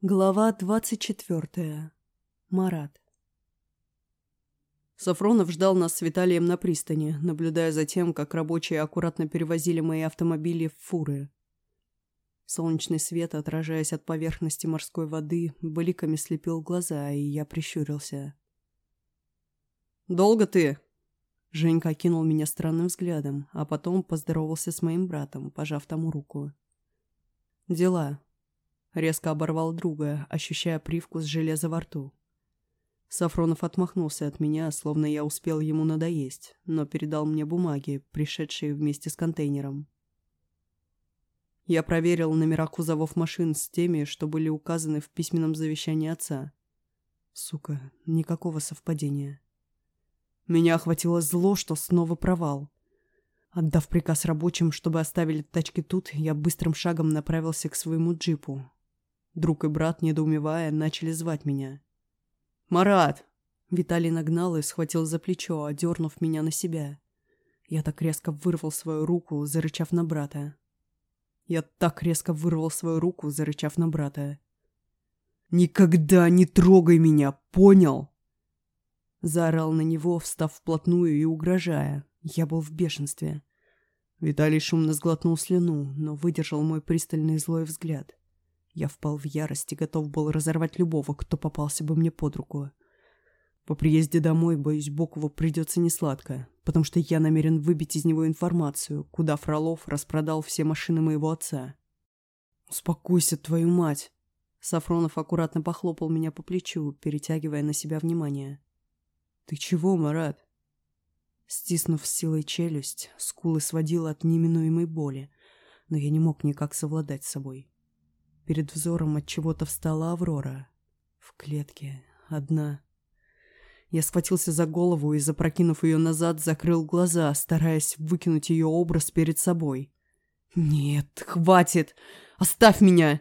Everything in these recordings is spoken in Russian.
Глава двадцать четвертая. Марат. Сафронов ждал нас с Виталием на пристани, наблюдая за тем, как рабочие аккуратно перевозили мои автомобили в фуры. Солнечный свет, отражаясь от поверхности морской воды, бликами слепил глаза, и я прищурился. «Долго ты?» Женька окинул меня странным взглядом, а потом поздоровался с моим братом, пожав тому руку. «Дела», Резко оборвал друга, ощущая привкус железа во рту. Сафронов отмахнулся от меня, словно я успел ему надоесть, но передал мне бумаги, пришедшие вместе с контейнером. Я проверил номера кузовов машин с теми, что были указаны в письменном завещании отца. Сука, никакого совпадения. Меня охватило зло, что снова провал. Отдав приказ рабочим, чтобы оставили тачки тут, я быстрым шагом направился к своему джипу, Друг и брат, недоумевая, начали звать меня. «Марат!» Виталий нагнал и схватил за плечо, одернув меня на себя. Я так резко вырвал свою руку, зарычав на брата. Я так резко вырвал свою руку, зарычав на брата. «Никогда не трогай меня, понял?» Заорал на него, встав вплотную и угрожая. Я был в бешенстве. Виталий шумно сглотнул слюну, но выдержал мой пристальный злой взгляд. Я впал в ярость и готов был разорвать любого, кто попался бы мне под руку. По приезде домой, боюсь, Бокову придется несладко, потому что я намерен выбить из него информацию, куда Фролов распродал все машины моего отца. «Успокойся, твою мать!» Сафронов аккуратно похлопал меня по плечу, перетягивая на себя внимание. «Ты чего, Марат?» Стиснув силой челюсть, скулы сводила от неминуемой боли, но я не мог никак совладать с собой. Перед взором от чего-то встала Аврора. В клетке. Одна. Я схватился за голову и, запрокинув ее назад, закрыл глаза, стараясь выкинуть ее образ перед собой. «Нет, хватит! Оставь меня!»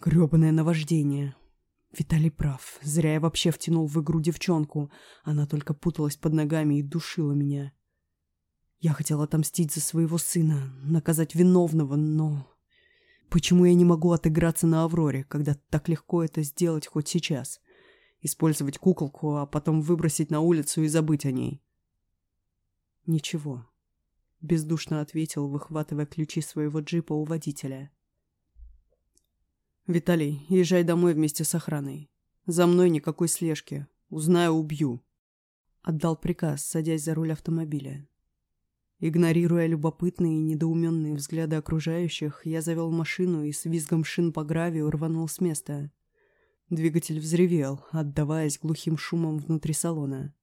Гребаное наваждение. Виталий прав. Зря я вообще втянул в игру девчонку. Она только путалась под ногами и душила меня. Я хотел отомстить за своего сына, наказать виновного, но... Почему я не могу отыграться на Авроре, когда так легко это сделать хоть сейчас? Использовать куколку, а потом выбросить на улицу и забыть о ней? Ничего. Бездушно ответил, выхватывая ключи своего джипа у водителя. «Виталий, езжай домой вместе с охраной. За мной никакой слежки. Узнаю, убью». Отдал приказ, садясь за руль автомобиля. Игнорируя любопытные и недоуменные взгляды окружающих, я завел машину и с визгом шин по гравию рванул с места. Двигатель взревел, отдаваясь глухим шумом внутри салона.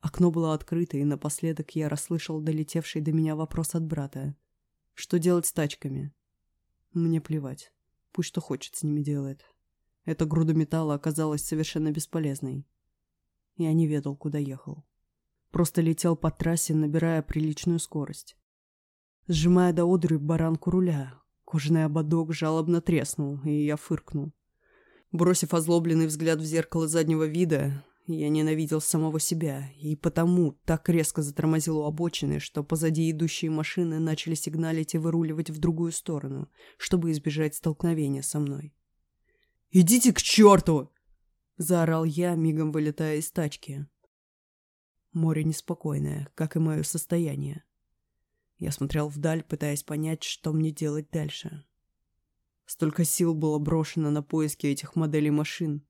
Окно было открыто, и напоследок я расслышал долетевший до меня вопрос от брата. Что делать с тачками? Мне плевать. Пусть что хочет с ними делает. Эта груда металла оказалась совершенно бесполезной. Я не ведал, куда ехал. Просто летел по трассе, набирая приличную скорость. Сжимая до одры баранку руля, кожаный ободок жалобно треснул, и я фыркнул. Бросив озлобленный взгляд в зеркало заднего вида, я ненавидел самого себя, и потому так резко затормозил у обочины, что позади идущие машины начали сигналить и выруливать в другую сторону, чтобы избежать столкновения со мной. «Идите к черту!» — заорал я, мигом вылетая из тачки. Море неспокойное, как и мое состояние. Я смотрел вдаль, пытаясь понять, что мне делать дальше. Столько сил было брошено на поиски этих моделей машин,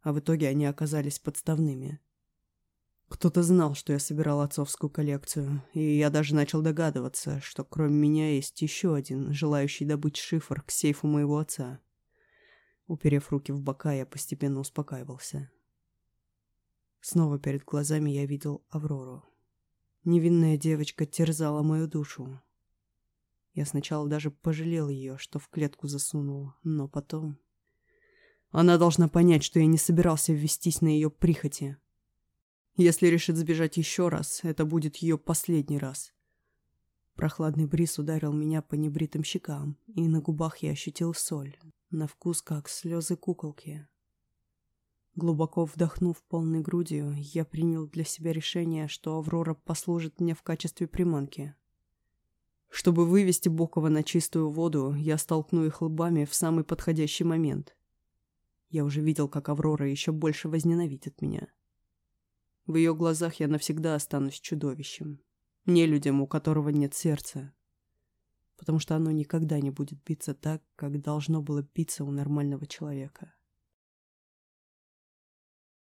а в итоге они оказались подставными. Кто-то знал, что я собирал отцовскую коллекцию, и я даже начал догадываться, что кроме меня есть еще один, желающий добыть шифр к сейфу моего отца. Уперев руки в бока, я постепенно успокаивался. Снова перед глазами я видел Аврору. Невинная девочка терзала мою душу. Я сначала даже пожалел ее, что в клетку засунул, но потом... Она должна понять, что я не собирался ввестись на ее прихоти. Если решит сбежать еще раз, это будет ее последний раз. Прохладный бриз ударил меня по небритым щекам, и на губах я ощутил соль, на вкус как слезы куколки. Глубоко вдохнув полной грудью, я принял для себя решение, что Аврора послужит мне в качестве приманки. Чтобы вывести Бокова на чистую воду, я столкну их лбами в самый подходящий момент. Я уже видел, как Аврора еще больше возненавидит меня. В ее глазах я навсегда останусь чудовищем. Не людям, у которого нет сердца. Потому что оно никогда не будет биться так, как должно было биться у нормального человека.